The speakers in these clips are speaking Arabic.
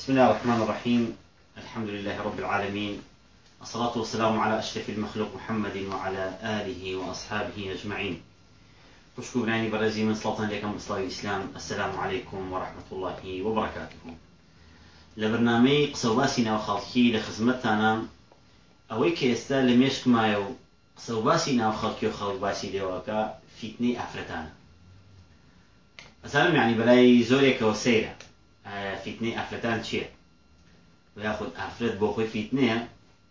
بسم الله الرحمن الرحيم. الحمد لله رب العالمين. الصلاة والسلام على أشرف المخلوق محمد وعلى آله وأصحابه أجمعين. خوشکو برانی بەڕێزی من سڵتان لێکم بسڵاوی ئیسلام السلام عليكم ورحمة الله وبركاته لە بەرنمەی قسەوباسی ناو خەڵکی لە خزمەتتانە ئەوەی کە ئێستا لە مێشکمایە و قسەوباسی ناو خەڵکی و خەڵک باسی لێوەکە فیتنەی ئافرەتان چییە یاخود ئافرەت بۆ خۆی فیتنەیە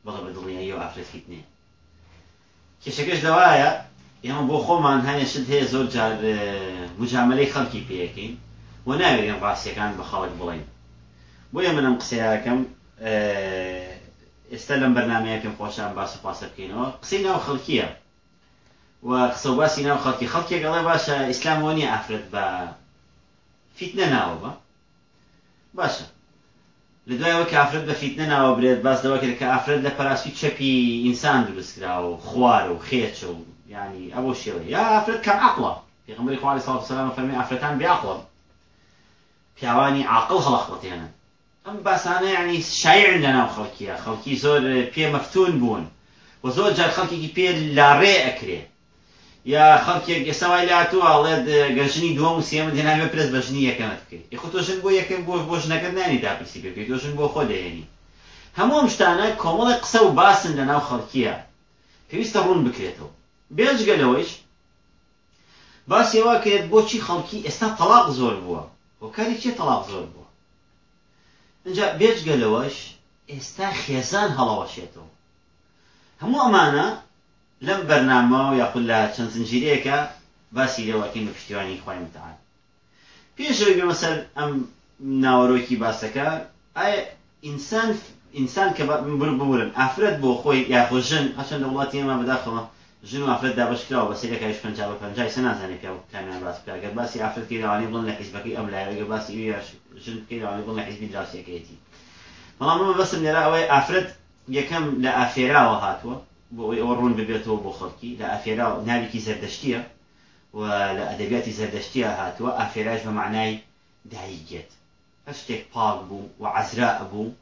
بەڵە بە دڵنیایی و ئافرەت فیتنەیە کێشەکەش دەوایە ئێمە بۆ خۆمان هەنێشت هەیە زۆر جار مجاملەی خەڵکی پێەکەین و ناوێرێن ڕاستیەکان بە خەڵک بڵین. بۆیە منم قسەیەکەم ئێستا لەم بەرنمەیە پێم خۆشان باس و پاسە بکەینەوە. قسەی ناو خەڵکیە. و قسە باسی ناو خەڵکی خەڵکێک گەڵێ باشە ئیسلامەوە نیە ئافرەت بە فیتنە ناوە بە. باشە. لە دوایەوە کە ئافرەت بە فیتنە ناوە برێت باس دەوە کرد کە ئافرەت لە پەراستی چەپی ئینسان دروستکرا و خوارە و خێچە و ینی ئەوە شێوە یا ئافرەت کە عقڵە. پێغمبەری خوالی سڵات سلام فەرمی ئافرەتان بێعقڵە پیاوانی عاقڵ هەڵەخڵەتێنن ئەم باسانە ینی شایعن لە ناو خەڵکیە. خەڵکی زۆر پێ مەفتون بوون و زۆر جار خەڵکێکی پێ لاڕێ ئەکرێ. یا خەڵکێک ئێساوای لاتوە ئەڵێت گەژنی دووەم و سێمە دێناوێ پرس بەژنی یەکەمت بکەیت. یخ تۆژن بۆ یەکەم بۆ بۆ ژنەکەت نانی داپرسی بکەیت. تۆژن بۆ خۆ دەێنی هەموو شتانە کۆمەڵی قسە و باسن لە ناو خەڵکیە. پێویستە ڕوون بکرێتەوە. بێژگەلەوەیش باسیەوە کرێت بۆچی خەڵکی ئێستا تەلاق زۆر بووە؟ هۆکاری چێ تەلاق زۆر بووە؟ اینجا بێجگەلەوەش ئێستا خێزان هەڵەوەشێتەوە. هەموو ئەمانە لەم بەرنامە و یاخود لە چەند زنجیرەیەەکە باسی لێوەکەین بە پشتیوانی خۆی متعال پێشەوەی بێمە سەر ئەم ناوەڕۆکی باسەکە ئایا ئینسان ئینسان کە ببورن ئافرەت بۆ خۆی یاخۆ ژن هەچەندە وڵاتی ئێمە بەداخەوە ژن و ئافرەت دابشکراوە بە سێرەکەش پنج بە پنجای سە نازانێ پیا کامیان باس بکە. گەر باسی ئافرەتی لاوانی بڵن لە حیزبەکەی ئەم لایەگە باسی ژن بکەی لاوانی بڵن لە حیزبی بەڵام ئەمە بەسم لێرە ئەوەی ئافرەت یەکەم لە ئافێراوە هاتووە. ئەوەی ئەوە ڕوون ببێتەوە بۆ خەڵکی لە ئافێرا ناوێکی زەردەشتیە و لە ئەدەبیاتی زەردەشتیە هاتووە ئافێراش بە معنای دایکێت هەر شتێک پاک بوو و عزرا بوو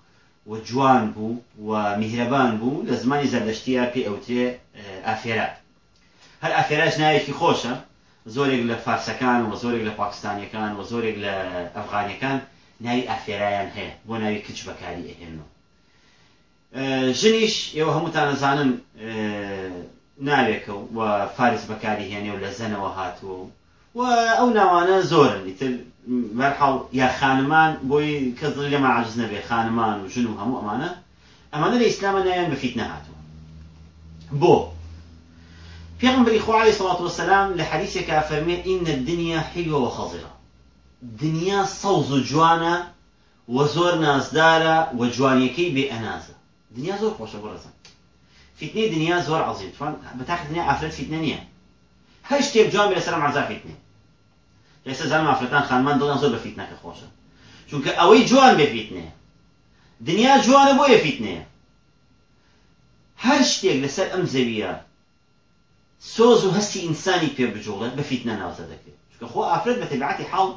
و جوان بوو و میهرەبان بوو لە زمانی زەردەشتیە پێ ئەوتێ ئافێرا هەر ئافێراش ناوێکی خۆشە زۆرێک لە فارسەکان و زۆرێک لە پاکستانیەکان و زۆرێک لە ئەفغانیەکان ژنیش ئێوە هەمووتان نەزانن ناوێکە و فارس بەکاری هێنێ و لە زەنەوە هاتووە و ئەو ناوانە زۆرن. ئیتر بەرحاڵ یا خانمان بۆی کەس لێمە عجز نەبێ خانمان و ژن و هەموو ئەمانە. ئەمانە لە ئیسلامە نایان بەفیت نەهاتوە بۆ پێغمبەری خوا علیه الصلاة والسلام لە حەدیثێکا فەرمێ ئین الدنیا حلوة وخەزرة دنیا سەوز و جوانە و زۆر نازدارە و جوانیەکەی بێ ئەنازە دنیا زۆر خۆشە بڕزم فیتنەی دنیا زۆر عزیز. بەتاق دنیا ئافرەت فیتنە نییە. هەر شتێک جوان بێ سەرم عزا فیتنێ ئێستا زانم ئافرەتان خانمان دڵیان زۆر بە فیتنەکە خۆشە. چونکە ئەوەی جوان بێ فیتنەیە دنیا جوانە بۆیە فیتنەیە هەر شتێک لەسەر ئەم زەویە سۆز و هەستی ئینسانی پێ بجوڵێت بە فیتنە ناوزە دەکرێت. چونکە خۆ ئافرەت بە تەبعاتی حاڵ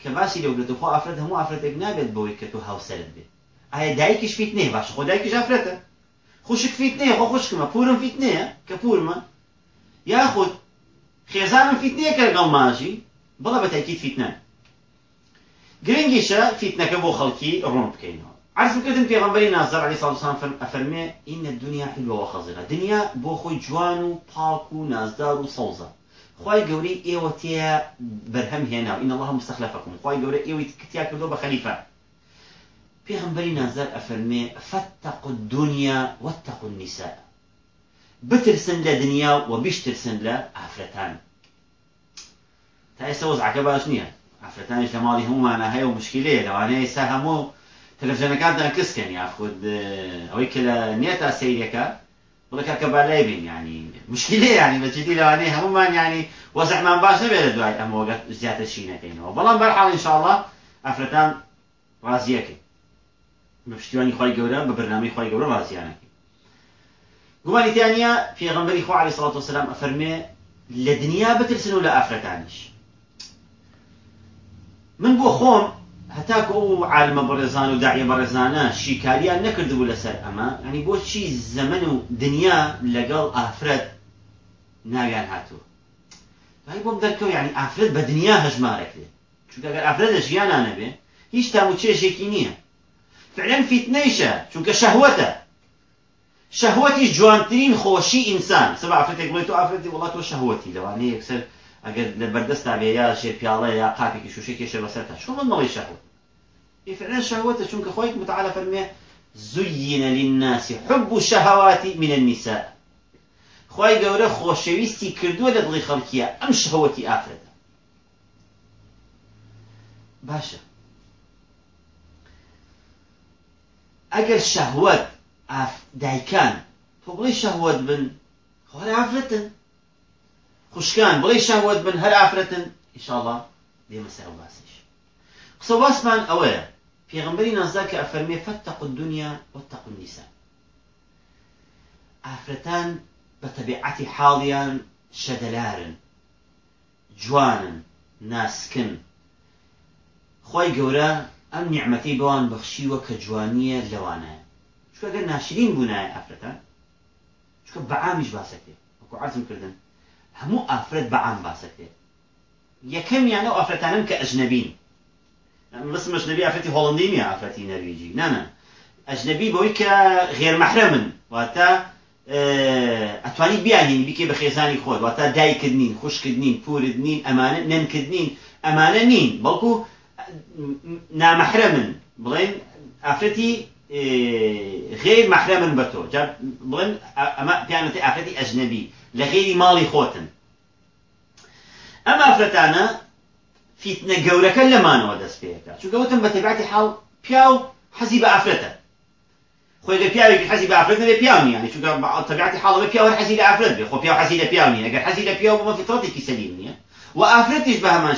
کە باسی لەوگرێت خۆ ئافرەت هەموو ئافرەتێک نابێت بەوەی کە تۆ هاوسەرت بێت ئایا دایکیش فیتنەیە باش خۆ دایکیش ئافرەتە خوشک فیتنەیە خۆ خوشکمە پورم فیتنەیە کە پورمە یاخود خێزانم فیتنەیە کە لەگەڵ ماژی بڵە بە تاکید فیتنە گرنگیشە فیتنەکە بۆ خەڵکی ڕوون بکەینەوە. عرض کردم پێغمبەری نازار علی الله ئەفەرمێ ئین الدنیا حلوة وخەزرە دنیا بۆ خۆی جوان و پاک و نازدار و سەوزە. خی گەورەی ئێوە تێ بەرهەم هێنا و ئین الله مستەخلفەکم خی گەورە ئێوەی کتیا کردو بە خەلیفە. پێغمبەری نازار ئەفەرمێ فەتەقوا الدنيا واتقوا النساء. بترسن لە دنیا و بیشترسن لە ئافرەتان تا ئێستا وەزعەکە باش نییە ئافرەتانش لە ماڵی هەمومانە هەیە و مشکلەیە لەوانەیە ئێستا هەموو تەلەڤژەنەکانتان کەسکەن یاخود ئەوەی کە لە نێتا سەیرەکە بڵێ کە بالای بین ینی مشکلەیە ینی بەجددی لەوانەیە هەمومان ینی وەزعمان باش نەبێت لە دوای ئەمەوەگە زیاتر شینەکەینەوە بەڵام بەرحاڵ ئینشاءڵڵا ئافرەتان ڕازیەکەی بە پشتیوانی خی گەورە بە بەرنامەی خی گەورە ڕازیانەکەی گومانی تیانە پێغمبەری خوا علیه الصلاة والسلام ئەفەرمێ لە دنیا بترسن و لە ئافرەتانیش من بۆ خۆم هەتاکە ئەو عالمە بەڕێزان و داعیە بەڕێزانە شیکاریان نەکردبوو لەسەر ئەمە ینی بۆچی زەمن و دنیا لەگەڵ ئافرەت ناویان هاتووە؟ وای بۆم دەرکەوت ینی ئافرەت بە دنیا هەژمارەکرێت چونکە ئەگەر ئافرەت لە ژیانان نەبێ هیچ تام و چێژێکی نییە. فعلا فیتنەیشە چونکە شەهوەتە شەهوەتی جوانترین خۆشی ئینسان. سەب ئافرەتێک بڵێت و ئافرەتی وڵات تۆ شەهوەتی لەوانەیە یەکسەر ئەگەر لە بەردەستا بێ یا ژێر پیاڵە یا قاپێکی شوشەی کێشە بەسەرتا چۆن من مەڵی شەهوت فعلا شەهوەتە چونکە خۆی متعالە فەرمێ زين للناس حب الشهوات من النساء. خی گەورە خۆشەویستی کردووە لە دڵی خەڵکیە ئەم شەهوەتی ئافرەتە. باشە. ئەگەر شەهوت دایکان تۆ بڵێ شەهوت بن خۆر ئافرەتن خوشکان بڵێ شەهوت بن هەر ئافرەتن ئیشاڵڵا دێمە سەر باسیش. قسە باسمان ئەوەیە پێغمبەری نازدا کە ئەفەرمێ فەتەق الدنيا واتق النساء بە تەبیعەتی حاڵیان شەدەلارن جوانن ناسکن. خۆی گەورە ئەم نیعممەتی بەوان بەخشیوە کە جوانیە لەوانەیە چکەگەر ناشرین بوونایە ئافرەتان چکە بەعامیش باسەکرێ وەکو عزم کردن هەموو ئافرەت بەعام باسەکرێت یەکەمیانە ئافرەتانم کە ئەژنەبین مثل ئەژنەبی ئافرەتی هۆڵندی نیە ئافرەتی نەرویجی. نانە ئەژنەبی بەوەی کە غێرمەحرەمن. واتە ئەتوانی بیانین بیکێ بە خێزانی خۆت. واتە دایکردنین خوشکردنین پورردنین ئەمانە نەنکردنین ئەمانە نین. بەڵکو نامەحرەمن بڵێن ئافرەتی غێر مەحرەمن بە تۆ. بڵێن ئەمە پیانەتی ئافرەتی ئەژنەبی لە غێری ماڵی خۆتن. ئەم ئافرەتانە فیتنە گەورەکە لەمانەوە دەست پێەکە چونکەوتم بە تێباتی حاڵ پیا و حەزی بە ئافرەتە. خۆی لە پیاوێکی حەزی بە ئافرەت نەبێ پیاونی ینی چونکە تەبیعەتی حاڵەوە پیاوە حەزی لە ئافرەت بێ. خۆ پیاو حەزی لە ئەگەر پیاو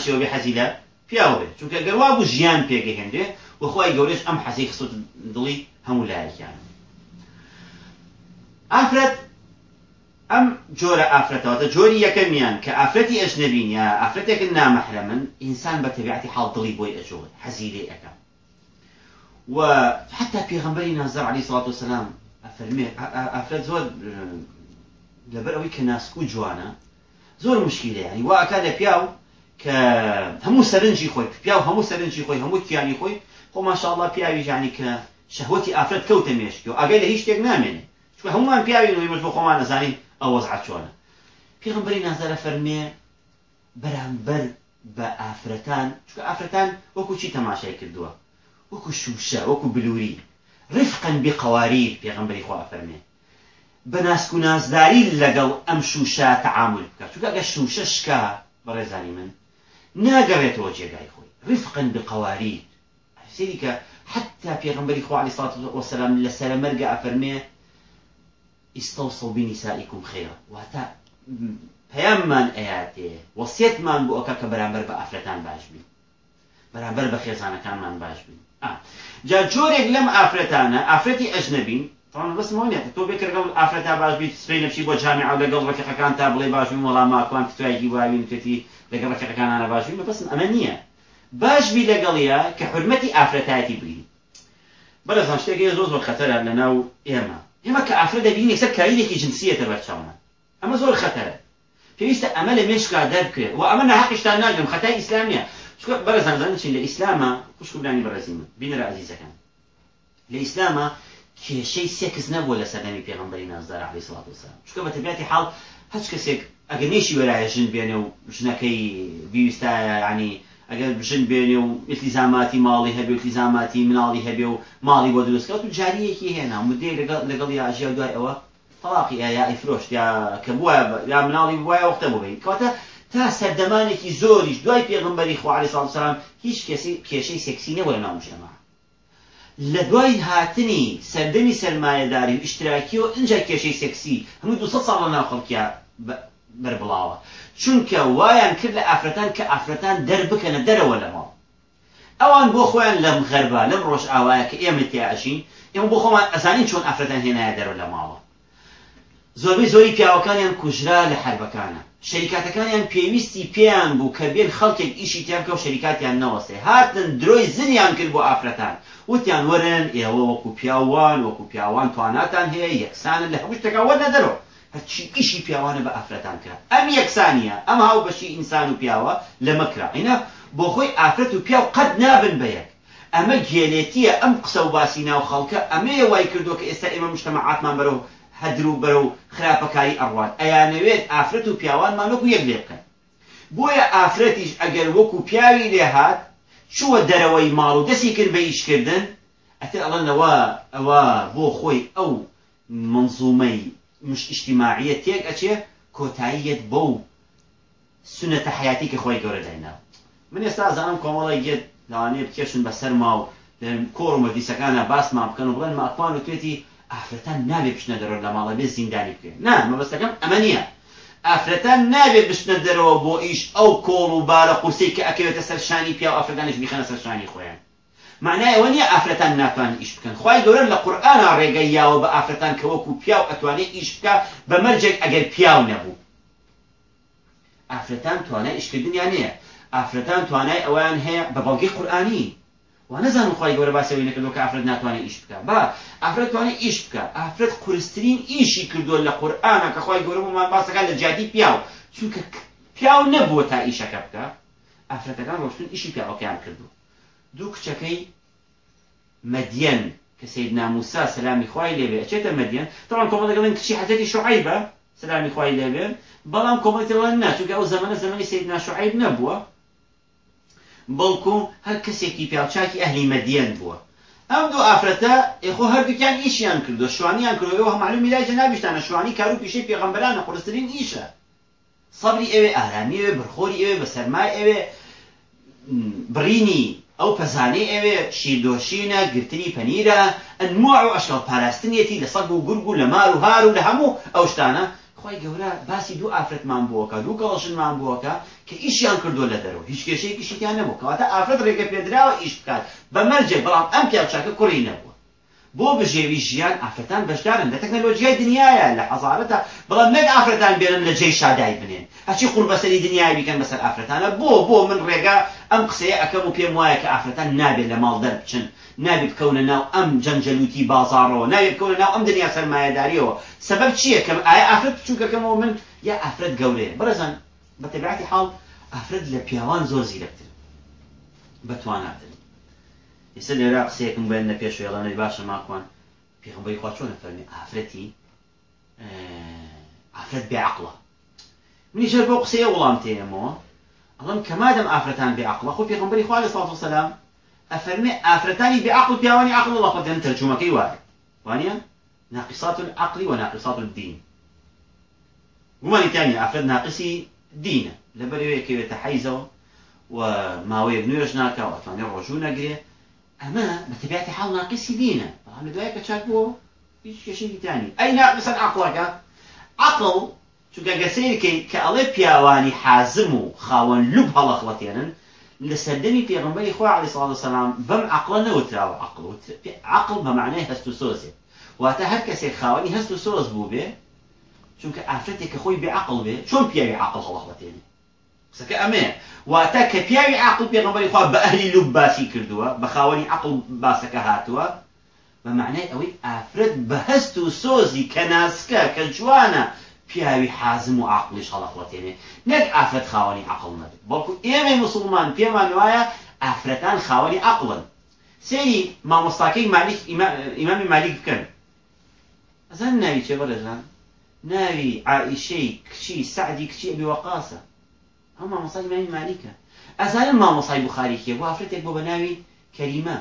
شێوە بێ حەزی لە پیاو بێت چونکە گەروا بوو ژیان پێگەهێنرێ و خۆی گەورەش ئەم حەزی خسوت دڵی هەموو لایەکیان. ئافرەت ئەم جۆرە ئافرەتەوەتە جۆری یەکەمیان کە ئافرەتی ئەژنەبین یا ئافرەتێکن نامەحرەمن ئینسان بە تەبیعەتی حاڵ دڵی بۆی ئەجۆڵێ حەزی لێ ئەەکەم. و حتى پێغمبەری نازار علی سڵات و سلام ئەفەرمێ ئافرەت زۆر لەبەر ئەوەی کە ناسکو جوانە زۆر مشکلە ینی وا ئەکا لە پیاو کە هەموو سەرنجی خۆی پیاو هەموو سەرنجی خۆی هەموو کیانی خۆی خۆ ماشاءله پیاوی ژانی کە شەهوەتی ئافرەت کەوتە مێشکی و ئاگەی لە هیچ شتێک نامێنێ. چکە هەمومان پیاوی نوێ بۆ خۆمان نەزانین ئەو وەزعات چۆنە پێغمبەری نازارە فەرمێ بەرامبەر بە ئافرەتان چکە ئافرەتان وەکو چی تەماشای کردووە؟ وەکو شوشە وەکو بلووری. ڕفقن بقەواریر پێغمبەری خوا فەرمێ. بە ناسک و نازداری لەگەڵ ئەم شوشە تەعامل بکات چونکە ئەگە شوشە شکا بەڕێزانی من. جێگای خۆی ڕفقن بقەواریر سری کە حتى پێغمبەری خوا علیه الصلاة والسلام لەسەر مەرگە ئەفەرمێ استوصوا بنسائكم خيرا. واتا پەیاممان ئەیاتێ وەسیەتمان بۆ ئەوکە کە بەرامبەر بە ئافرەتان باش بین بەرامبەر بە خێزانەکانمان باش بین جا جۆرێک لەم ئافرەتانە ئافرەتی ئەژنەبین طبعا بس مونێت تۆ بێک لەگەڵ ئافرەتا باش بیت سپەی لەپشی بۆ جامع لەگەڵ ڕفیقەکان تا بڵێ باش بین وەڵام ماکوان کتوایکی واوین توێتی لەگەڵ ڕفیقەکانانە باش بین بەس ئەمە نییە. باش بی لەگەڵیە کە حرمەتی ئافرەتایەتی بگرین. بەرەزان شتێکی زۆر زۆر خەتەرە لەناو ئێمە. ئێمە کە ئافرەت دەبینی سەر کاریلێکی جنسیەتە بەرچاومە ئەمە زۆر خەتەرە. پێویستە ئەمە لە مێشکا دەرکرێت و ئەمە ناحقیشتان ناگەم خەتای ئیسلامیە. بەرەزانزان چین لە ئیسلامە خوشکبرانی بەڕێزی من. بینرە عزیزەکان. لە ئیسلامە کێشەی سێکس نەبووە لە سەردەمی پێغمبەری نازدار علی سڵات وسلام. چکە بە تەبیاتی حاڵ هەچ کەسێک ئەگەر نێشی وەرایە ژن بێنێ و ژنەکەی بیویستە ینی ئەگەر ژن بێنێ و ئتلیزاماتی ماڵی هەبێ و تلیزاماتی مناڵی هەبێ و ماڵی بۆ دروستکەوت و جاریەکی هێنا مدەی لەگەڵ یاژیا دوای ئەوە تەلاقی یا ئیفرۆشت یا کە بووە یا مناڵی وایە وەختە بووی کەواتە تا سەردەمانێکی زۆریش دوای پێغمبەری خوالی ساڵسلام هیچ کەسی کێشەی نەوە لە ناومشەما لە دوای هاتنی سەردەمی سەرمایهداری و ئیشتراکیەوە ئەجا کێشەی سێکسی هەموو دو ساڵ لە ناو خەڵکیە بەربڵاوە. چونکە وایان کرد لە ئافرەتان کە ئافرەتان دەربکەنە دەرەوە لە ماڵ. ئەوان بۆ خۆیان لەم غەربا لەم ڕۆژ ئاوایە کە ئێمە تیاشین ئێمە بۆ خۆمان ئەزانین چۆن ئافرەتان هێنایە دەرەوە لە ماڵە. زۆربەی زۆری پیاوەکانیان کوژرا لە حربەکانە. شەریکاتەکانیان پێویستی پێیان بوو کە بێن خەڵکێک ئیشی تیان بکە و شەریکاتیان نەوەسێ هاتن درۆی زنیان کرد بۆ ئافرەتان. وتیان وەرن ئێوە وەکو پیاوان وەکو پیاوان تواناتان هەیە یەکسانن لە هەموو شتەکە وەرنە دەرەوە. هەرچی ئیشی پیاوانە بە ئافرەتان کرا. ئەم یەکسانیە ئەم هاو بەشی ئینسان و پیاوە لە مەکرا. ئینە بۆ خۆی ئافرەت و پیاو قەت نابن بە یەک. ئەمە گێلێتیە ئەم قسە و باسی ناو خەڵکە ئەمەیە وای کردو کە ئێستا ئێمە مشتەمەعاتمان بەرەو هەدر و بەرە و خراپەکاری ئەڕوان ئەیانەوێت ئافرەت و پیاوانمان وەکو یەک لێ بکەن. بۆیە ئافرەتیش ئەگەر وەکو پیاوی لێ هات چووە دەرەوەی ماڵ و دەستی کرد بە ئیشکردن ئەتر ئەڵەنەوە ئەوە بۆ خۆی ئەو منزومەی مش اجتماعیە تێک ئەچێ کۆتاییەت بەو سنەتە حیاتی کە خۆی گەورە داینا من ئێستا زانم کۆمەڵی گێت لەوانەیە بکێشن بەسەر ما و کۆڕ و مەدیسەکانە باسمان بکەن و بڵێن ماکوان و توێتی ئافرەتان نابێت بشنە دەرەوە لە ماڵە بێ زیندانی بکەن نا مەبەستەکەم ئەمە نییە. ئافرەتان نابێت بشنە دەرەوە بۆ ئیش ئەو کۆڵ و بارە قورسی کە ئەکەوێتە سەر شانی پیا و ئافرەتانش بیخەنە سەر شانی خۆیان. معنای ئەوە نیە ئافرەتان ناتوان ئیش بکەن. خی گەورە لە قورآان ڕێگەی یاوە بە ئافرەتان کە وەکو پیا و ئەتوانێت ئیش بکە بە مەرجێک ئەگەر پیاو نەبوو. ئافرەتان توانای ئیشکردنیان نییە. ئافرەتان توانای ئەویان هەیە بە بەڵگەی قورآانی و نەزانم خی گەورە باسەوەی نەکردو کە ئافرەت ناتوانێت ئیش بکە. با ئافرەت توانێت ئیش بکە. ئافرەت قورسترین ئیشی کردووە لە قورآانە کە خی گەورە بۆمان باسەکان لە جادی پیاو. چونکە پیاو نەبووە تا ئیشەکە بکە ئافرەتەکان ڕۆشتن ئیشی پیاوەکەیان کردو دوو کچەکەی مەدیەن کە سید ناموسا سلامی خوای لێبێ ئەچێتە مەدیەن تاوان کۆمە دەگەڵن کچی حەزەتی شعیبە سلامی خوای لێبێ بەڵام کۆمەڵێتەوە ناچووکە ئەو زەمانە زمانی سید ناشعیب نەبووە. بەڵکو هەر کەسێکی پیاوچاکی ئەهلی مەدیەن بووە. ئەم دوو ئافرەتە ئێخۆ هەردووکیان ئیشیان کردو شوانیان کردەوە هەمالومی لای جەنابیشتانە شوانی کار و پیشەی پێغەمبەرانە قورسترین ئیشە. سەبری ئەوێ ئارامی ئەوێ برخۆری ئەوێ بە سەرمای ئەوێ برینی ئەو پەزانەی ئەوێ شیردۆشینە گرتنی پەنیرە ئەنموع و ئەشکەڵ پاراستنیەتی لە سەگ و گورگ و لە مار و هار و لە هەموو ئەو شتانە خی گەورە باسی دوو ئافرەتمان بووەکە دوو کەڵشنمان بووەکە کە ئیشیان کردو لە دەرەوە. هیچ کێشەیەکیشیان نەبوو. کەواتە ئافرەت ڕێگە پێدراوە ئیش بکات. بە مەرجێ بەڵام ئەم پیاچاکە کوڕی نەبوو بۆ بژێوی ژیان ئافرەتان بەشدارن. لە تەکنەلۆژیای دنیاە لە حەزارەتە بەڵام نەک ئافرەتان بێنن لە جێی شادای بنێن. هەچی قوڕ بەسەری دنیای بیکەن بەسەر ئافرەتانە. بۆ بۆ من ڕێگا ئەم قسەیە ئەەکەم و پێم وایە کە ئافرەتان نابێت لە ماڵ دەربچن نابێت بکەونە ناو ئەم جەنجەلوتی بازارەوە نابێت بکەونە ناو ئەم دنیا سەرمایهداریەوە سەبەب چییە کەم ئایا ئافرەت بچووکەکەمەوە من یا ئافرەت گەورەیە بەڕێزان بە تەبعاتی حاڵ ئافرەت لە پیاوان زۆر زیرەکتر بەتواناتر ئێستا لێرا قسەیەکم بێن لە پێش وێڵانەی باشە ماکوان پێغمبەری خوا چۆنە فەرمی ئافرەتی ئافرەت بێعقڵە منیشەر بۆ قسەیە وڵام تێنەمەوە ئەڵم کەمادەم ئافرەتان بێعقڵە خۆ پێغمبەری خوا لە سڵات وسەلام ئەفەرمێ ئافرەتانی بێعقڵ عقل الله خۆتێن تەرجمەکەی وایە. وانە ناقصات العقل وناقصات الدين گومانی تانی ئافرەت ناقصی دینە. لەبەرەوەیەکەوێتە حەیزەوە و ماوەیەک نوێژ ناکە و ئەتوانێت ڕۆژوو نەگرێ. ئەمە بەتەبیاتی حاڵ ناقصی دینە. بەڵام لە دوای کە چاک بووە هیچ کێشەی تانی چونکە گەسەیەکەی کە ئەڵێ پیاوانی حازم و خاوەن لوب هەڵەخڵەتێنن لە سەردەمی پێغمبەری خوا علی سڵ سلام بەم عقلە نەوتراوە. عقل عقل بە معنای هەست و سۆزێ واتە هەر کەسێک خاوەنی هەست و سۆز بوو بێ چونکە ئافرەتێک کە خۆی عقل هەڵەخڵەتێنێ قسەکە ئەمەیە. واتە کە عقل پێغمبەری خوا بە ئەهلی لوب باسی کردووە بە عقل باسەکە هاتووە بە معنای ئەوەی ئافرەت بە هەست و سۆزی کە ناسکە کە جوانە پیاوی حازم و عقلیش هەڵەخڵەتێنێ نەک ئافرەت خاوەنی عقل نەبێت بەڵکو ئێمەی مسلمان پێمان وایە ئافرەتان خاوەنی عقلن سێری مامۆستاکەی مالیک ئیمامی مالیک بکەن ئەزان ناوی چێ بەرەژان ناوی عائیشەی کچی سعدی کچی ئەبی وەقاسە ئەو مامۆسای ئیمامی مالیکە بخاری کێ بۆ ئافرەتێک بۆ بە ناوی کەریمە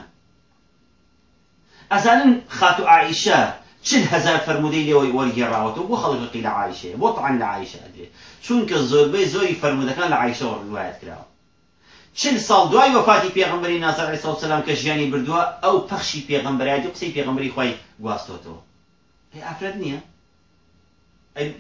ئەزانم خاتو عائیشە چل هزار فرمودەی لێەوەی وەرگێڕاوەتەوە بۆ خەڵک قی لە عیشەیە بۆ طعن لە عیشە ئەدرێت چونکە زۆربەی زۆری فرمودەکان لە عیشەوە ڕوایەت کراوە. چل ساڵ دوای وفاتی پێغمبەری نازار عیسی سلام کە ژیانی بردووە ئەو پەخشی پێغمبەرای قسەی پێغمبەری خۆی گواستۆتەوە هی ئافرەت نییە؟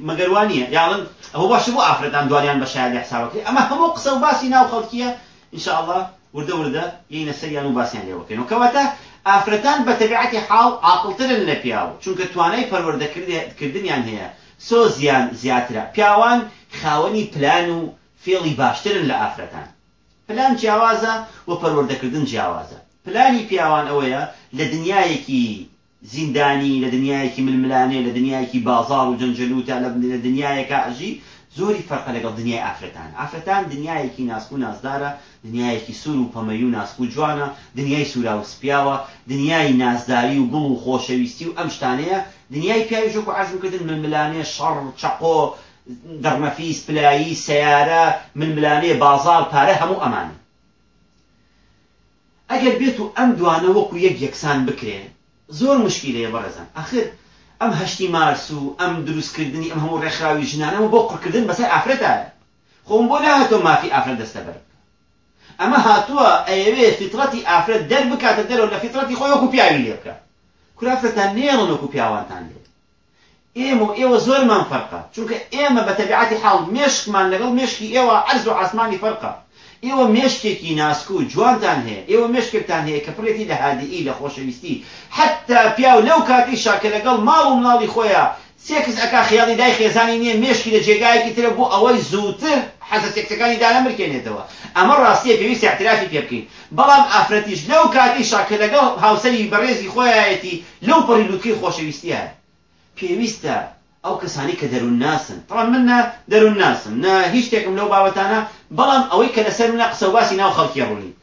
مەگەروانیە یاڵن ئەوە باشە بۆ ئافرەتان دوانیان بە شایە حساوەکەی ئەمە هەموو قسە و باسی ناو خەڵکیە ئینشاءله وردە وردە یینە سەریان و باسییان لێوەکەن کەواتە ئافرەتان بە تەبیعەتی حاڵ عاقلترن لە پیاو چونکە توانای پەروەردەکردنیان هەیە. سۆ زیان زیاترە. پیاوان خاوەنی پلان و فێڵی باشترن لە ئافرەتان. پلان جیاوازە و پەروەردەکردن جیاوازە. پلانی پیاوان ئەوەیە لە دنیایەکی زیندانی لە دنیایەکی ململانێ لە دنیایەکی بازار و جنجلوتە لە دنیایەکە ئەژی زۆری فەرقە لەگەڵ دنیای ئافرەتان. ئافرەتان دنیایەکی ناسک و نازدارە دنیایەکی سوور و پەمەی و ناسک و جوانە دنیای سوورا و سپیاوە دنیای نازداری و گوڵ و خۆشەویستی و ئەم شتانەیە. دنیای پیاوی ژۆک و عزمکردن ململانێ شەڕ چەقۆ دەرمەفیس پلایی سیارە ململانێ بازار پارە هەموو ئەمانە. ئەگەر بێت و ئەم دوانە وەکو یەک یەکسان بکرێن زۆر مشکیلەیە بەڕێزان. ئاخر ئەم هەشتی مارس و ئەم دروستکردنی ئەم هەموو ڕێکخراوی ژنانەوە بۆ قڕکردن بەسەر ئافرەتایە خۆم بۆ نهاتۆ مافی ئافرەت دەستە بەر. ئەمە هاتووە ئەیەوێ فیترەتی ئافرەت دەر بکاتە دەرەوە لە فیترەتی خۆی وەکو پیاوی لێ بکە. کورافرەتان نێڵن وەکو پیاوانتان لێ. ئێمە و ئێوە زۆرمان فەرقە چونکە ئێمە بە تەبیعەتی حاڵ مێشکمان لەگەڵ مێشکی ئێوە عەرز و عاسمانی فەرقە. ئێوە مێشکێکی ناسک و جوانتان هەیە ئێوە مێشکێکتان هەیە کە پڕێتی لە هادیئی لە خۆشەویستی. حتا پیاو لەو کاتی شاکە لەگەڵ ماڵ و مناڵی خۆیان سێکس ئەکا خیاڵی دای خێزانی نییە مێشکی لە جێگایەکی ترە بۆ ئەوەی زووتر حەزە سێکسەکانی دانا مرکێنێتەوە. ئەمە ڕاستیە پێویستی احترافی پێ بکەین. بەڵام ئافرەتیش لەو کاتی شاکە لەگەڵ هاوسەری بەڕێزی خۆیەتی لەو پەڕی لوتکەی خۆشەویستیە. پێویستە ئەو کەسانی کە دەرون ناسن. طبعا من دەرون ناسم نە هیچ شتێکم لەو بابەتانە بەڵام ئەوەی کە لەسەر منە قسە باسی ناو خەڵکی ڕوونی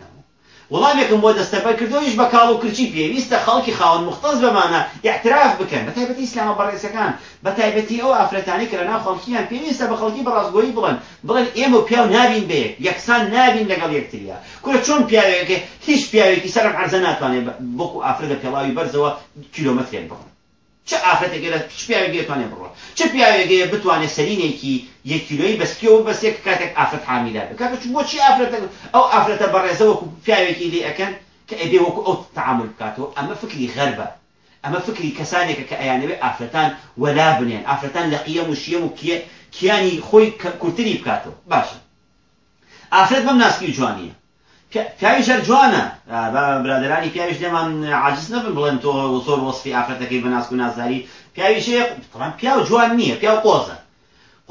وڵامێکم بۆ دەستەبەر کردەوەیش بە کاڵ و کرچی پێویستە خەڵکی خاون مختەز بەمانە یاعتراف بکەن. بە تایبەتی ئیسلامە بەڕێسەکان بە تایبەتی ئەو ئافرەتانی کە لە ناو خەڵکییان پێویستە بە خەڵکی بەڕازگۆیی بڵن بڵێن ئێمە پیاو نابین بەیەک یەکسان نابین لەگەڵ یەکتریا. کورە چۆن پیاوێکە هیچ پیاوێکی سەرم عرزە ناتوانێت بۆکو ئافرەتە پێڵاوی بەرزەوە کیلۆمەترێک بڕن چه ئافرەتێک لە چ پیاوێک دەتوانێت بڕۆ چه پیاوێگەیە بتوانێت سەرینێکی یەک کیلۆی بەسکیەوە بەسێک کاتێک ئافرەت حامیلا بێت؟ کاکە بۆچی ئافرەتە ئەو ئافرەتە بەڕێزەوەکو پیاوێکی لێ ئەەکەن کە ئەبێ وەکو ئەو تعامل بکاتەوە. ئەمە فکری غەربە. ئەمە فکری کەسانێکە کە ئەیانەوێت ئافرەتان وەلا بنێن. ئافرەتان لە قیەم و شیەم و کیانی خۆی کورتری بکاتەوە. باشە. ئافرەت بەم ناسکی جوانیە. پیاوی شەر جوانە. برادرانی پیاویش لێمان عاجز نەبن بڵێن تۆ زۆر وەصفی ئافرەتەکەی بە ناسک و نازداری. پیاویشێ پیاو جوان نییە پیاو قۆزە.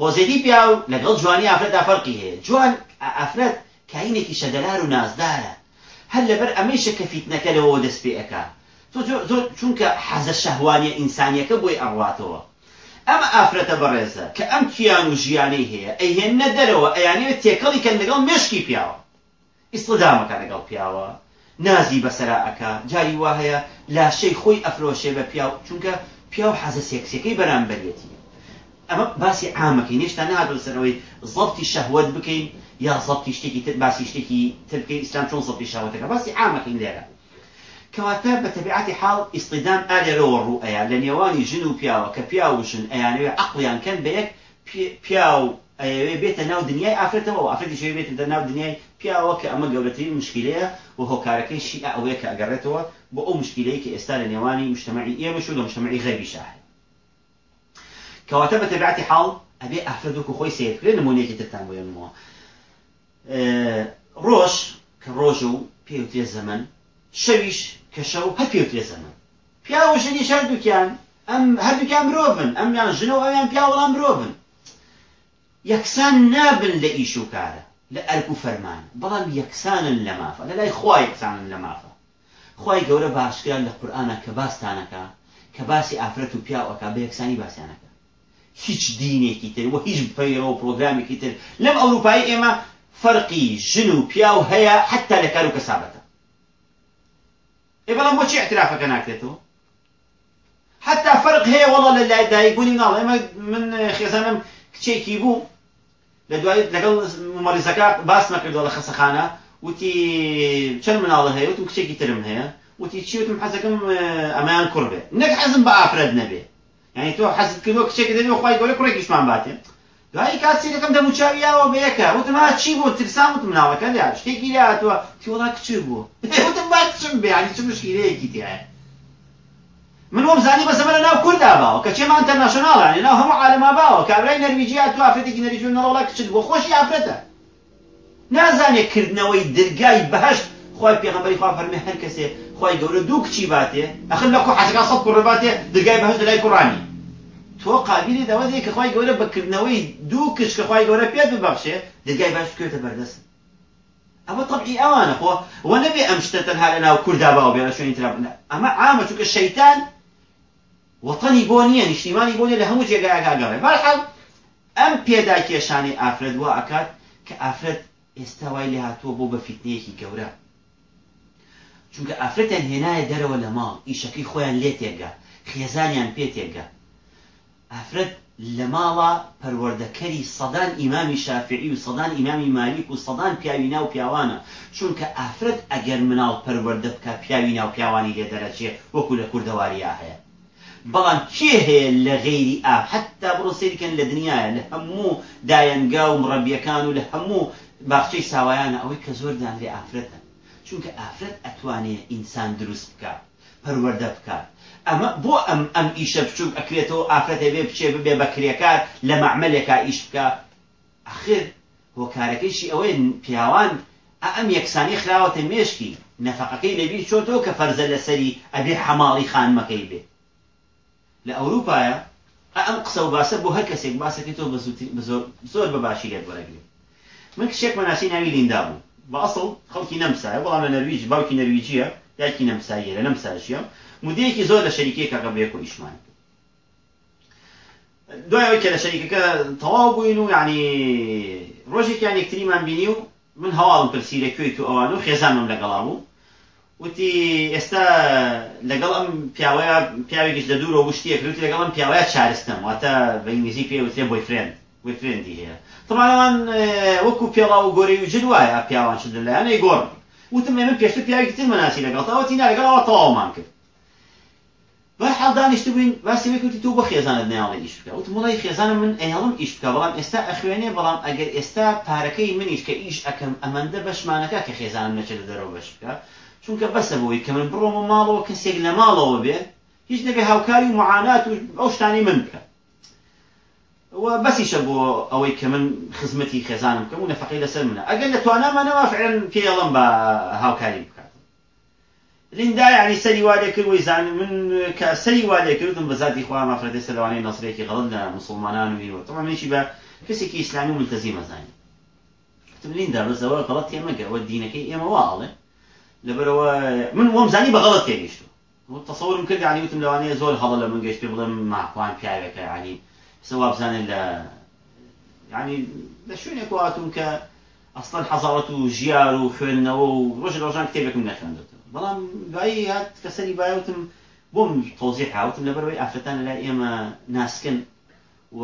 قۆزێتی پیاو لەگەڵ جوانی ئافرەت فەرقی هەیە. جوان ئافرەت کاینێکی شەدەلار و نازدارە. هەر لەبەر ئەمەیشە کە فیتنەکە لەوە دەست پێ ئەەکا چونکە حەزە شەهوانیە ئینسانیەکە بۆی ئەڕاتەوە ئەمە ئافرەتە بەڕێزە کە ئەم کیان و ژیانەی هەیە ئەیهێنە دەرەوە ئەیانەوێت تێکەڵی کە لەگەڵ مشکی پیاوە. ئیسڵدامەکە لەگەڵ پیاوە. نازی بەسەرا ئەکا جاری وا هەیە لاشەی خۆی ئەفرۆشێ بە پیاو چونکە پیاو حەزە سێکسەکەی بەرامبەرێتی ئەمە باسی عامەکەی نیشتا نهاتۆ سەرەوەی زەبتی شەهوت بکەین یا زەبتی شتێکی تر باسی شتێکی تر بکەین ئیسلام چۆن زەبتی شەهوەتەکە باسی عامەکەین لێرە. کەواتە بە تەبیعەتی حاڵ ئیسڵدام ئالێرەوە ڕوو ئەیە لە نێوانی ژن و پیاوە کە پیا و ژن ئەیانەوێ عقلیان کەن بە یەک پیا و ئەوێ بێتە ناو دنیای ئافرەتەوە ئافرەتی شوێ بێتە ناو دنیای پیاوە کە ئەمە گەورەترین مشکلەیە و هۆکارەکەی شی ئەوەیە کە ئەگەڕێتەوە بۆ ئەو مشکلەیە کە ئێستا لە نێوانی مشتمەعی ئێمەش و لە مشتمەعی غەیبی شاهد کەواتە بە تەبعاتی حاڵ ئەبێ ئافرەت وەکو خۆی سیرکرێن نمونەیەکی ترتان بۆێنمەوە ڕۆژ کە ڕۆژ و پێوتێ زەمن شەویش کە شەو هە پێوتێ زەمن پیاوەژنی هەردووکیان ئەم هەردووکیان مرۆڤن ئەمیان ژنەوە ئەویان پیاوەڵام مرۆڤن یەکسان نابن لە ئیش و کارە لە ئەرک و فەرمان. بەڵام یەکسانن لە مافە لە لای خوا یەکسانن لە مافە. خی گەورە باشکران لە قورآانە کە باستانەکە کە باسی ئافرەت و پیاوەکە بە یەکسانی باسییانەکە هیچ دینێکی تر و هیچ پەیڕە و پرۆگرامیکی تر لەم ئەوروپایی ئێمە فەرقی ژن و پیاو هەیە حتا لە کار و من خێزانم کچێکی لە دوای لەگەڵ مەریزەکە باس نەکردەوە لە خەسەخانە وتی چەند مناڵە هەیە؟ وتم کچێکی ترم هەیە. وتی چی وتم حەزەکەم ئەمایان کوڕ بێ. نەک حەزم بە ئافرەت نەبێ. یعنی تۆ حەزت کردووە کچێکی دەبێ خی گەورە کوڕێکیشمان باتێ. دوای کاتسیەکەم دەموچاویاوە بەیەکە وتم ها چی بۆ ترسام وتم ناوەکە لیا شتێکی لیا هاتووە. تیوەڵا کچر بوو؟ وتم با کچم بێ. ینی چ مشکلەیەکی تایە من وەبزانی بە زەمەە ناو کوردا باوە کە چێمە ئەتەرناشۆناڵانی ناو هەموو عالما باوە کابرای نەرویجیا تو نەریجو نەڵڵا کچت بۆ خۆشی ئافرەتە. نازانێت کردنەوەی دەرگای بەهشت خۆی پێغەمبەری خوا فەرمی هەر کەسێ خۆی گەورە دوو کچی باتێ ئەخن لە حەزەکە سەد کوڕ باتێ دەرگای بەهشت لای کوڕانی تۆ قابلی دەوە دێ کەخوای گەورە بەکردنەوەی دوو کچ کەخوای گەورە پێت ببەخشێ دەرگای باش بکەوێتە بەردەست. ئەمە طبعی ئەوانە خۆ وە نەبێ ئەم شتە تەنها لە ناو کووردا باو بێ لە شوێنی ترا ئەمە عامە چونکە شەیتان وەتەنی بۆ نییە نیشتیمانی بۆ نیە لە هەموو جێگایەکە گەڕێ بەرحەڵ ئەم پێدا کێشانی ئافرەت وە ئەکات کە ئافرەت ئێستا وای لێ هاتووە بۆ بە فیتنەیەکی گەورە. چونکە ئافرەتیان هێنایە دەرەوە لە ماڵ ئیشەکەی خۆیان لێ تێگا خێزانیان پێ تێگا ئافرەت لە ماڵە پەروەردەکەری سەدان ئیمامی شافعی و سەدان ئیمامی مالیک و سەدان پیاوی ناو پیاوانە. چونکە ئافرەت ئەگەر مناڵ پەروەردە بکە پیاوی ناو پیاوانی لێ دەرەچێ وەکو لە کوردەواریا هەیە بەڵام کێ هەیە لە غێری ئا؟ حتا بڕۆ سێریکەن لە دنیاە لە هەموو دایەنگا و مڕەبیەکان و لە هەموو باخچەی ساوایانە ئەوەی کە زۆردان لێ ئافرەتە. چونکە ئافرەت ئەتوانێت ئینسان دروست بکات پەروەردە بکات ئەمە بۆ ئەم ئەم ئیشە بچووک ئەکرێتەوە ئافرەتە بێ بچێ ببێ بەکرێکار لە معمەلێکا ئیش بکە ئەخر هۆکارەکەیشی ئەوەی پیاوان ئەم یەکسانی خراوەتە مێشکی نەفقەکەی لەبی چۆتەوە کە فەرزە لەسەری ئەبێ حەماڵی خانمەکەی بێ. لە ئەوروپایە ئەم قسە و باسە بۆ هەر کەسێک باسەکەی تۆ زۆر بەباشی لێت وەرەگرێت من کشێک مەناسی ناوی لیندا بوو. بە ئەسڵ خەڵکی نەمسایە بەڵام لە نەرویج باوکی نەرویجیە یاکی نەمساییە لە نەمساشیە مدەیەکی زۆر لە شەریکەیەکە قبلێک و ئیشمان دوایەوەی کە لە شەریکەکە تەواو بووین و ینی ڕۆژێکیان یەکتریمان بینی و من هەواڵم پرسی لەکوێی تو ئەوان و خێزانم لەگەڵا بوو. وتی ئێستا لەگەڵ ئەم پیاوەیە پیاوێکیش لە دوورەوە وشتیە کردوتی لەگەڵ ئەم پیاوەیە چارستم واتە بە ئینگلیزی پێ وتێ بۆی فرێند بۆی فرێندی هەیە تەمانەوان وەکو پێڵا و گۆرەی و جل وایە پیاوان شت لەلایەنەی گۆڕ وتم ئێمە پێشتر پیاوێکی تر مەناسی لەگەڵ تاوەتی نا لەگەڵەوە تەواومان کرد. بەحاڵ دانیشت بووین باسی وەکوتی تو بۆ خێزانت نێڵە ئیش بکە. وتم وڵی خێزانم من ئەهڵم ئیش بکە بەڵام ئێستا ئەخوێنێ بەڵام ئەگەر ئێستا پارەکەی منیش کە ئیش ئەەکەم ئەمەندە بەشمانەکە کە خێزانم نەچێت دەرەوە بەش بکە. چونکە بەسە بۆی کە من بڕۆمە ماڵەوە کەسێک لە ماڵەوە بێ هیچ نەبێ هاوکاری معانات و ئەو شتانی من بکە. و بەسیشە بۆ ئەوەی کە من خزمەتی خێزانم بکەم و نەفقی لەسەر منە. ئەگەر لە توانامانەوە فعلن پێڵم بە هاوکاری بکات لیندا ینی سەری والێ کرد وی زان من کە سەری والێ کردم بە ذاتی خوا مافرەتی سەلوانی نەسرێکی غەڵت لە مسلمانان و هینوە تەمام منشی بە کەسێکی ئیسلامی و ملتەزی مەزانی. لیندا بەزەوە غەڵەت تێمەگە ئەوە دینەکەی ئێمە واڵێ لەبەرەوە من وەم زانی بە غەڵەت تێگەیشتو تصورم کرد عنی وتم لەوانەیە زۆر هەڵە لە من گەشت پێ بڵێم ماقوان پیاوێکە عنی سوا بزانێت لە ینی لە شوێنێک واتون کە ئەستان حەزاڵەت و ژیار و خوێندنەوە و ڕۆژ ڕۆژان کتێبێکم نەخێندێتەوە بەڵام دوایی هات کەسەری بایوتم بۆم تۆزیح هاوتم لەبەرەوەی ئافرەتان لە ئێمە ناسکن و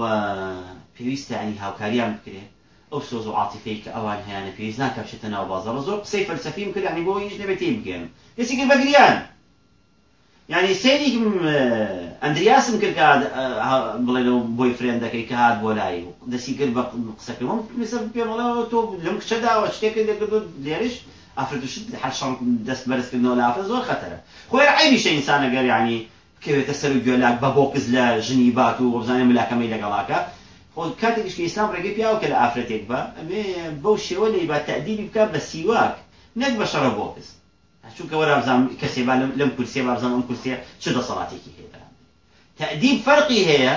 پێویستە ینی هاوکاریان بکرێت ئەو سۆز و عاتیفەی کە ئەوان هیانە پێویست ناکە بچێتە ناو بازەڕە زۆر قسەی فەلسەفیم کرد ینی بۆ هیچ نەبێت بگەن. کەسێکی بەگریان. یعنی سێری ئەندریاسم کرد بڵێ بۆی فرێندەکەی کە هات بۆ لای. دەسی کرد بە قسەکەم پێ بڵێ تۆ لەم کچەداوە شتێکە دەکرد لێرش. ئافرشت حەشان دەست بەرزکردنەوە لافە زۆر خەتەرە خۆی عیبیشە ئینسانەگەر ینی کەوێتە سەر و گوێلاک بە بۆکز لە ژنی بات و وەبزانێ ملاکەمەی لەگەڵاکە خۆ کاتێکشکی ئیسلام ڕێگەی پیاوە کە لە ئافرەتێک بە ئەمێ بەو شێوە لەی با تەعدیبی بکە بە سیواک نەک بە شەڕە بۆکس چونکە وەرابزان کەسێ لەم کورسێ بابزان ئەم کورسێ چ دەسەڵاتێکی هەیە تەعدیب فەرقی هەیە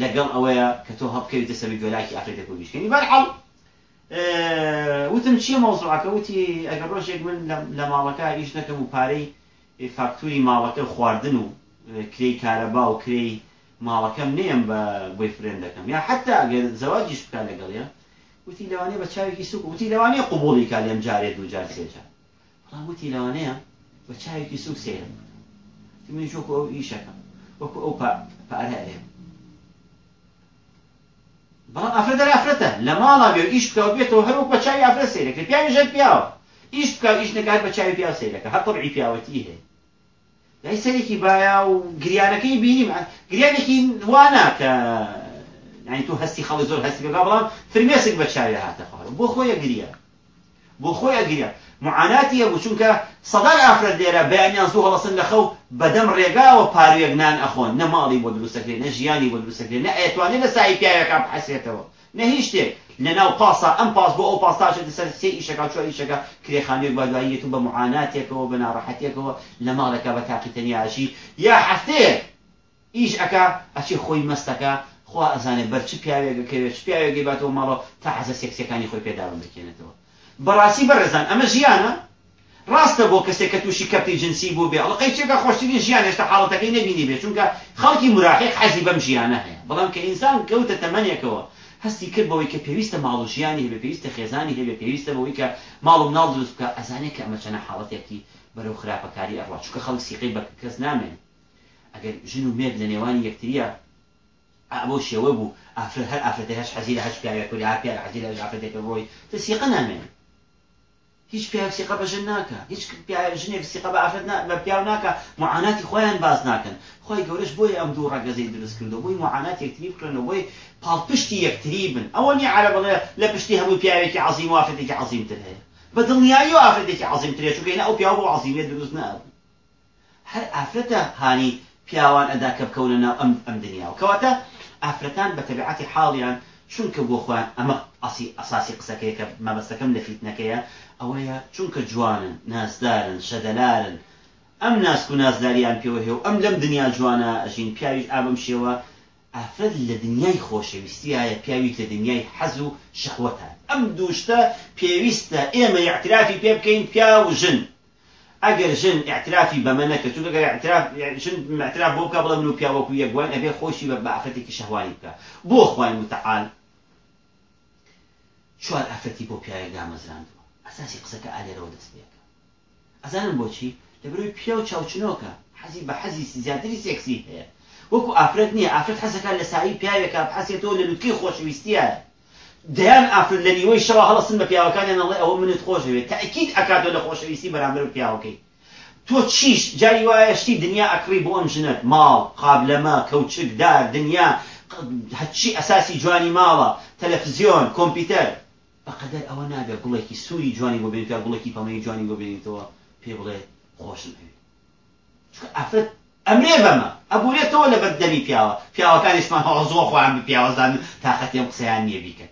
لەگەڵ ئەوەیە کە تۆ هەبکەویتە سەوی گۆلاکی ئافرەتێک و بیشکەنی بەرحەڵ وتم چییە مۆزوعەکە وتی ئەگەر ڕۆژێک من لە ماڵەکە ئیش نەکەم و پارەی فاکتوری ماڵەکە خواردن و کرێی کارەبا و کرێی ماڵەکەم نێم بە بۆی فرێن دەکەم. یا حتا ئەگەر زەواجیش بکە لەگەڵە وتی لەوانەیە بە چاوێکی سوک وتی لەوانەیە قوبولی کا لێم جارێت دوو جار سێجار بەڵام وتی لەوانەیە بە چاوێکی سوک سێرم. من شۆکو ئەو ئیشەکەم. وەکو ئەو پارە بەڵام ئافرەتە ئافرەتە. لە ماڵا بێ ئیش بکە بێتەوە هەروک بە چاوی ئافرەت سیرەکە پیاوی ژەر پیاوە. ئیش بکە ئیش نەکات بە چاوی پیا سیرەکە هەر طبعی پیاوەتی هەیە. دای سەرێکی بایا و گریانەکەی بینیم. گریانێکی وانە کە یعنی تو هەستی خەڵی زۆر هەستی بێگا بەڵام فرمێسک بە چاوی هاتە خوارد بۆ خۆیە گریە بۆ خۆیە گریە معاناتی هەبوو چونکە سەدای ئافرەت لێرە بەیانیان زوو هەڵەسن لە خەو بەدەم ڕێگاوە پارێک نان ئەخۆن. نە ماڵی بۆ دروستەکرێت نە ژیانی بۆ دروستەکرێت نە ئەتوانێت لە سای پیاوێکە بحەسێتەوە. نە هیچ شتێک. لە ناو پاسا ئەم پاس بۆ ئەو پاساشێت سەر سێ ئیشەکە چوار ئیشەکە کرێخانێک بەدواییەت و بە معاناتێکەوە بە ناڕەحەتێکەوە لە ماڵەکە بە تاقیتەنی عشی یا هەفتەیەک ئیش ئەکا ئەچی خۆی مەستەکە خوا ئەزانێ بەر چ پیاوێگەکەوێت پیاوێکی باتەوە ماڵەوە تا حەزە سێکسەکانی خۆی پێداوم بکێنێتەوە بەڕاستی بەڕێزان. ئەمە ژیانە. ڕاستە بۆ کەسێک کە تووشی کەپی جنسی بوو بێ. ئەڵقەی چێکە خۆشترین ژیان هێشتا حاڵەتەکەی نبینی بێ. چونکە خەڵکی مراحق حەزی بەم ژیانە هەیە. بەڵام کە ئینسان کەوتە تەمەنێکەوە هەستی کرد بەوەی کە پێویستە ماڵ و ژیانی هەبێ پێویستە خێزانی هەبێ پێویستە بەوەی کە ماڵ و مناڵ دروست بکە. ئەزانێت کە ئەمە چەنە حاڵەتێکی بەرەو خراپەکاری ئەڕوا چونکە خەڵک سیقی بە کەس نامێن. ئەگەر ژن و مێر لە نێوانی یەکتریە ئەبۆ شێوە بوو ئافر هەر ئافرەتە هەش حەزی لە هەش پیاوێک کوری ئاپیا حەزی لە ئافرەتێکە ڕۆی تسیقە نامێن. هیچ پیاوێک سیقە بە ژن ناکە هیچ ژنێک سیقە بە ئافرەت بە پیاو ناکە معاناتی خۆیان باز ناکەن خۆی گەورەش بۆی ئەم دوو ڕەگەزەی دروست کردو. بۆی معانات یەکتری بۆی پاڵپشتی یەکتری بن. ئەوە نیە عەرە بڵێ لە پشتی هەموو پیاوێکی عەزیم و ئافرەتێکی عەزیمتر هەیە. بە دڵنیایی و ئافرەتێکی عەزیمترێ چونکە هێنا ئەو پیاو بۆ عەزیمێ دروست نابوو هەر ئافرەتە هانی پیاوان ئەدا کە بکەونە ناو ئەم ئەم دنیا و کەواتە ئافرەتان بە تەبعەتی حاڵیان چونکە بۆ خۆیان ئەمە ئەسی ئەساسی قسەکەی کە مەبەستەکەم لە فیتنەکەیە ئەوەیە چونکە جوانن نازدارن شەدەلارن. ئەم ناسک و نازداریان پێوە هێو ئەم لەم دنیا جوانە ئەژین پیاویش ئابم شێوە ئافرەت لە دنیای خۆشەویستیایە پیاوی لە دنیای حەز و شەخوەتان ئەم دووشتە پێویستە ئێمە یاعترافی پێ بکەین پیا و ژن. ئەگەر ژن اعترافی بەمە نەکە چونکە اعتراف بۆ بکە بڵێ من و پیاوەکو یەکوان ئەبێ خۆشی بە بەعافەتێکی شەهوانی بکە. بۆ خوای متعال چوار ئافرەتی بۆ پیاوێک دامەزراندەوە ئەساسی قسەکە ئالێرەوە دەست پێەکە ئەزانم بۆچی لەبروی پیا و چاوچنۆکە حەزی بە حەزی زیاتری سێکسی هەیە. وەکو ئافرەت نییە ئافرەت حەزەکە لە سایی پیاوێکە حەسێتەوە لە لوتکەی خۆشەویستیە دەیان ئافرەت لە نیوەی شەوە هەڵسن بە پیاوەکانیان ئەڵێ ئەوە منت خۆشەوێت تاکیید ئەکاتەوە لە خۆشەویستی بەرامبەر پیاوەکەی. تۆ چیش؟ جاری وایە شتی دنیا ئەکری بۆ ئەم ژنت ماڵ قابلەمە کەوچکدار دنیا هەچی ئەساسی جوانی ماڵە. تەلەفزیۆن کۆمپیوتەر. بەقەدەر ئەوە نابێ گوڵێکی سووری جوانی بۆ بێنیتەوە گوڵێکی پەمەی جوانی بۆ بێنیتەوە پێ بڵێ خۆشم هەوێت ئافرەت ئەمرێ بەمە ئەبورێتەوە لە بەردەمی پیاوە. پیاوەکانیشمان زۆر خۆیان بپیاوەزان تااقەتێم قسەیان نییە بیکەن.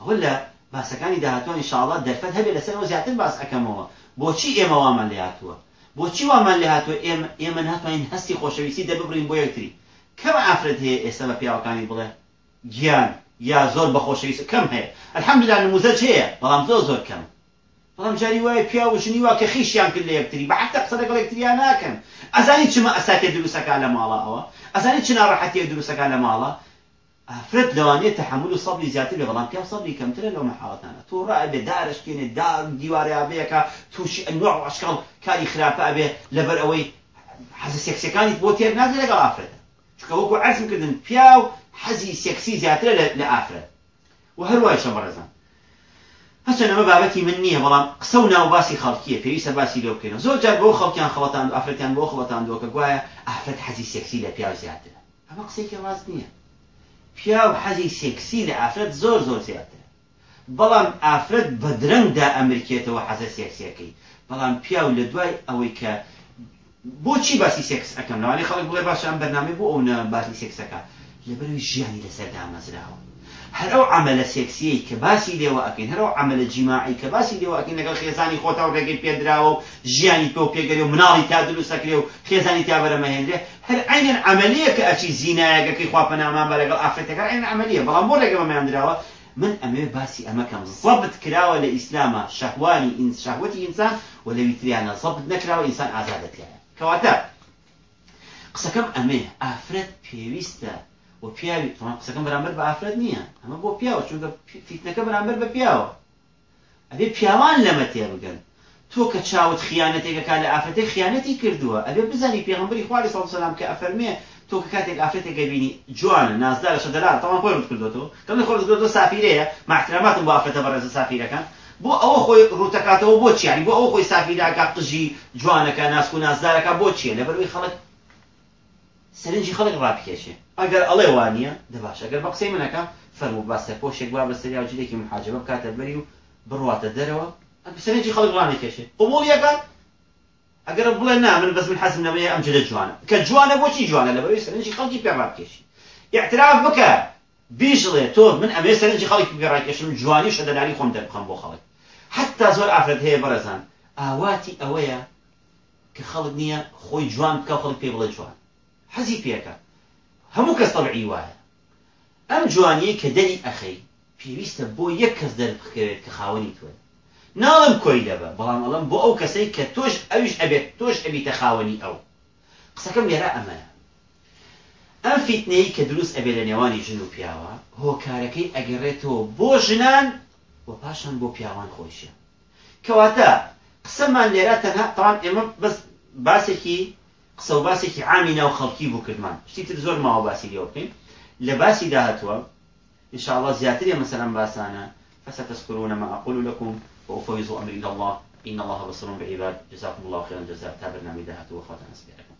ئەوە لە باسەکانی داهاتوانی شاڵات دەرفەت هەبێت لەسەرەوە زیاتر باس ئەەکەمەوە. بۆچی ئێمە وامان لێ هاتووە؟ بۆچی وامان لێ هاتووە؟ ئێمە ناتوانین هەستی خۆشەویستی دەببرین بۆ یەکتری. کەمە ئافرەت هەیە ئێستا بە پیاوەکانی بڵێ؟ گیان. یا زۆر بە خۆشەویست کەم هەیە. الحەمدلله نموزەج هەیە. بەڵام زۆر زۆر کەم. بەڵام جاری وایە پیا و ژنی وا کە خیشیان کرد لە یەکتری. بە حتا قسە لەگەڵ یەکتریان ناکەن. ئەزانی چمە ئەساتێ دروستەکە لە ماڵە ئەوە؟ ئەزانی چ ناڕەحەتیە دروستەکە لە ماڵە ئافرەت لەوانێت تحمل و سەبری زیاتر بێ. بەڵام پیا لەو مەحاڵەتانە تۆ ڕای بێ دارش کێنێ دار دیوارەیە بەیەکە تووشی ئەنوع عشکڵ کاری خراپە ئەبێ لەبەر ئەوەی حەزە سێکسەکانی بۆ تێر نازێت لەگەڵ ئافرەتە. چکە وەکو عەرزم کردن پیا و حەزی سێکسی زیاترە لە ئافرەت. و هەروای شە بەڕێزان هەچەن ئەمە بابەتی من نییە بەڵام قسە و ناوباسی خەڵکیە پێویستە باسی لێ بکەینەوە. زۆر جار بۆ خەڵکیان خەڵەتان ئافرەتیان بۆ خەڵەتان دۆکە گوایە ئافرەت حەزی سێکسی لە پیاو زیاترە. ئەمە قسێکی ڕاست نییە. پیا و حەزی سێکسی لە ئافرەت زۆر زۆر زیاترە. بەڵام ئافرەت بە درەنگدا ئەمریکێتەوە حەزە سێکسیەکەی. بەڵام پیا و لە دوای ئەوەی کە بۆچی باسی سێکس ئەەکەم؟ لەوانی خەڵک بڵێ باش ئەم بەرنامە بۆ ئەو باسی سێکسەکە. لەبەروی ژیانی لەسەر دامەزراوە هەر ئەو عملە سێکسیەی کە باسی لێوە ئەکەین هەر ئەو عملە جیماعی کە باسی لێوە ئەکەین لەگەڵ خێزانی خۆتا و ڕێگەی پێدراوە و ژیانی تۆ پێگەری و مناڵی تا دروستەکرێ و خێزانی تا بەرەمەهێنرێ هەر عینەن عملیە کە ئەچی زینایەکەی خواپەنامان بە لەگەڵ ئافرەتەکە عین عملیە بەڵام بۆ ڕێگە بەمەیاندراوە من ئەمێ باسی ئەمەکەم زەبت کراوە لە ئیسلامە شەهوانی شەهوەتی ئینسان و لە ویتریانە زەبت نەکراوە ئینسان ئازادەتیایە کەواتە قسەکەم ئەمێ ئافرەت بۆ پیاوی قسەکەم بەرامبەر بە ئافرەت نییە. ئەمە بۆ پیاوە چونکە فیتنەکە بەرامبەر بە پیاوە. ئەبێ پیاوان لەمە تێ بگەن تۆ کە چاوت خیانەتێکەکە لە ئافرەتی خیانەتی کردووە ئەبێ بزانی پێغمبەری خواری سەڵ سەلام کە ئەفەرمێ تۆ کە کاتێک ئافرەتێک گەبینی جوانە نازدارە شەدەلار تەوان خۆی کردوەوە کەم خۆ کردوەوە سافیرەیە. ماحتراماتم بۆ ئافرەتە بەڕێزە سافیرەکان. بۆ ئەوە خۆی ڕوتەکاتەوە بۆ چیانی بۆ ئەوە خۆی سافیراکە قژی جوانەکە ناسک و نازدارەکە بۆ چیە؟ لەبەروی خەڵک سەرنجی خەڵک ڕاپکێشێ. ئەگەر ئەڵێ وانە دەباش ئەگەر بە قسەی منەکە فەرمو باسە پۆشێک وا بەسەریا جلێکی محاجبە بکاتە بەری و بڕواتە دەرەوە سەرنجی خەڵک ڕانێکێشێ. قوبولیەکان ئەگەر بڵێ نا من بەس من حەزم نەبێ ئەم جلە جوانە. کە جوانە بۆچی جوانە لەبەروی سەرنجی خەڵکی پێ ڕاپکێشی اعتراف بکە. بیژڵێ تۆ من ئەمێ خەڵکی پێ ڕاکێشم جوانی شەدەناری خۆم دەبخەم بۆ خەڵک. حتا زۆر ئافرەت هەیە بەڕێزان ئاواتی ئەوەیە کە خەڵک نییە خۆی جوان بکە خەڵک پێ جوان. حەزی پێەکە هەموو کەس تەبعی وایە. ئەم جوانیە کە دەری ئەخەی پێویستە بۆ یەک کەس دەربخەوێت کە خاوەنی توێ ناڵم کۆی دەبە بەڵام ئەڵم بۆ ئەو کەسەی کە تۆش ئەویش ئەبێت تۆش ئەبیتە خاوەنی ئەو. قسەکەم لێرە ئەمەیە. ئەم فیتنەی کە دروست ئەبێ لە نێوانی ژن و پیاوە هۆکارەکەی ئەگەڕێتەوە بۆ ژنان و پاشان بۆ پیاوان خۆشیە. کەواتە قسەمان لێرە تەنها تاوان ئێمە بەس باسێکی قسە و باسێکی عامی ناو خەڵکی بوو کردمان شتی تر زۆر ماوە باسی لێ بکەین. لە باسی داهتووە زيادة مثلا باسانا فستذكرون ما أقول لكم وأفوز أمري إلى الله. إن الله بصير بعباد. جزاكم الله خيرا. جزاء. تابرنا بداهة وخواتنا سبيعكم